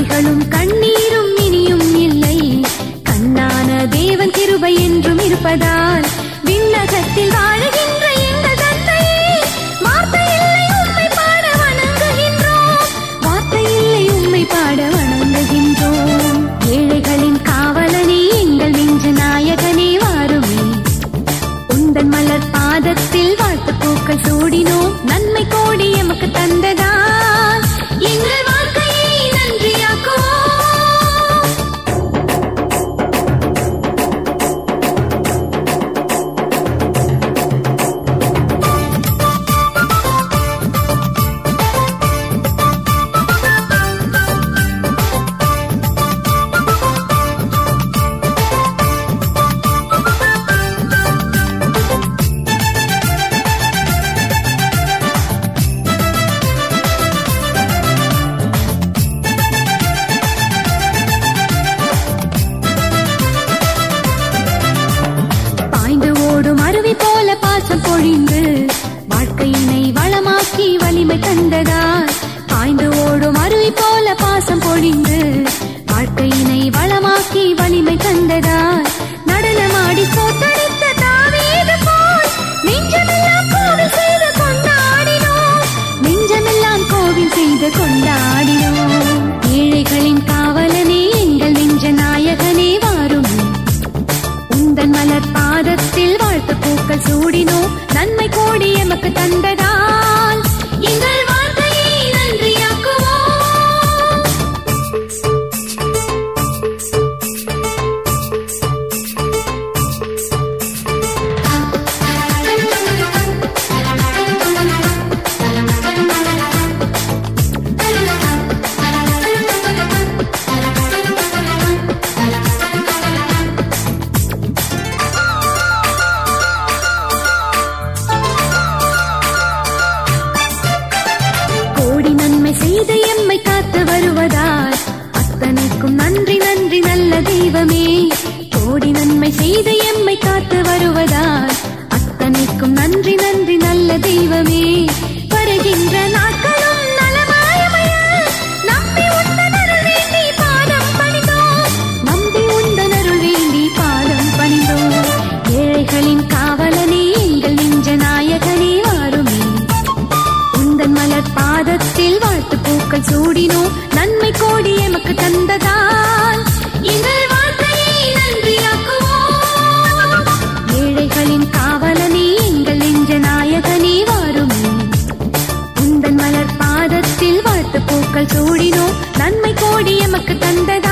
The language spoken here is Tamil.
கவலைகளும் கண்ணீரும் இனியும் இல்லை. கண்ணான தேவன் கிருபை என்றும் இருப்பதால் விண்ணகத்தில் வாழுகின்ற உண்மை பாட ஏழைகளின் காவலனே எங்கள் நெஞ்ச நாயகனே வாருமே. மலர் பாதத்தில் வாழ்த்து பூக்கள் சூடினோம். பிறந்ததால் பாய்ந்து ஓடும் அருவி போல பாசம் பொழிந்து வாழ்க்கையினை வளமாக்கி வலிமை தந்ததால் மீது எம்மை காத்து வருவதால் நாங்கள் சூடினோம். நன்மை கோடி எமக்கு தந்ததா?